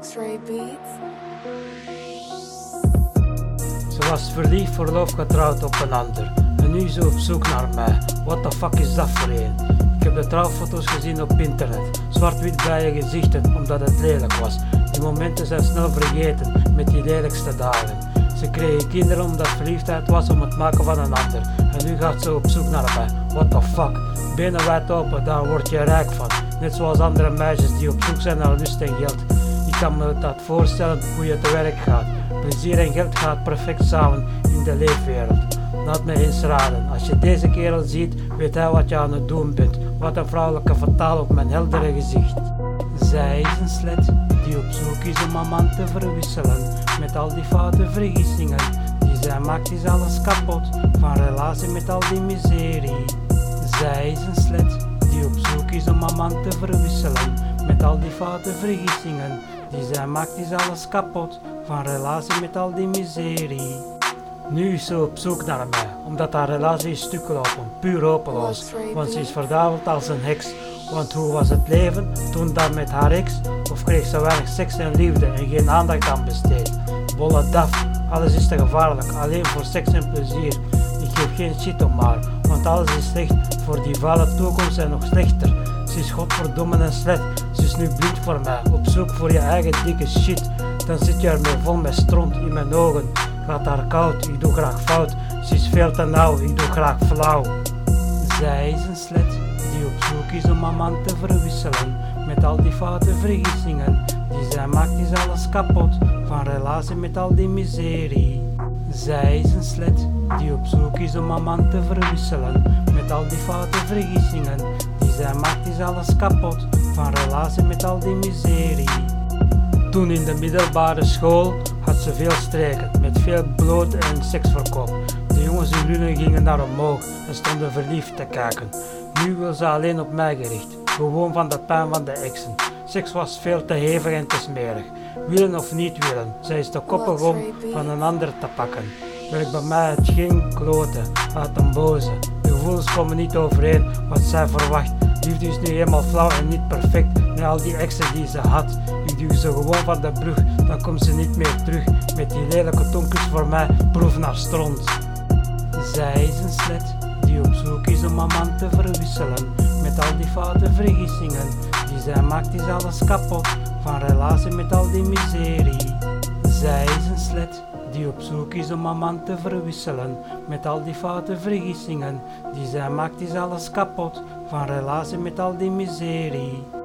X-Ray Beats. Ze was verliefd, verloofd, getrouwd op een ander. En nu is ze op zoek naar mij. What the fuck is dat voor een? Ik heb de trouwfoto's gezien op internet. Zwart-wit blije gezichten, omdat het lelijk was. Die momenten zijn snel vergeten, met die lelijkste dagen. Ze kregen kinderen omdat verliefdheid was om het maken van een ander. En nu gaat ze op zoek naar mij. What the fuck? Benen wijd open, daar word je rijk van. Net zoals andere meisjes die op zoek zijn naar lust en geld. Kan me dat voorstellen hoe je te werk gaat. Plezier en geld gaat perfect samen in de leefwereld. Laat me eens raden, als je deze kerel ziet, weet hij wat je aan het doen bent. Wat een vrouwelijke vertaal op mijn heldere gezicht. Zij is een slet die op zoek is om een man te verwisselen. Met al die foute vergissingen die zij maakt, is alles kapot. Van relatie met al die miserie. Zij is een slet die op zoek is om een man te verwisselen. Met al die foute vergissingen die zij maakt, is alles kapot. Van relatie met al die miserie. Nu is ze op zoek naar mij, omdat haar relatie is stuk lopen, puur hopeloos. Want ze is verdaveld als een heks. Want hoe was het leven toen dan met haar ex? Of kreeg ze weinig seks en liefde en geen aandacht aan besteed? Bolle daf, alles is te gevaarlijk, alleen voor seks en plezier. Ik geef geen shit om haar, want alles is slecht. Voor die vuile toekomst en nog slechter. Ze is godverdomme en is nu blind voor mij. Op zoek voor je eigen dikke shit. Dan zit je ermee vol met stront in mijn ogen. Gaat haar koud, ik doe graag fout. Ze is veel te nauw, ik doe graag flauw. Zij is een slet die op zoek is om een man te verwisselen. Met al die foute vergissingen die zij maakt, is alles kapot. Van relatie met al die miserie. Zij is een slet die op zoek is om een man te verwisselen. Met al die foute vergissingen die zij maakt, is alles kapot. Van relatie met al die miserie. Toen in de middelbare school had ze veel streken, met veel bloot en seksverkoop. De jongens in Lunen gingen naar omhoog en stonden verliefd te kijken. Nu wil ze alleen op mij gericht, gewoon van de pijn van de exen. Seks was veel te hevig en te smerig. Willen of niet willen, zij is te koppig om van een ander te pakken. Werkt bij mij het geen kloten uit een boze. De gevoelens komen niet overeen wat zij verwacht. Liefde is nu eenmaal flauw en niet perfect. Met al die exen die ze had. Ik duw ze gewoon van de brug, dan komt ze niet meer terug. Met die lelijke tonkens voor mij, proef naar stront. Zij is een slet die op zoek is om een man te verwisselen. Met al die foute vergissingen die zij maakt, is alles kapot. Van relatie met al die miserie. Zij is een slet die op zoek is om een man te verwisselen. Met al die foute vergissingen die zij maakt, is alles kapot. Van relatie met al die miserie.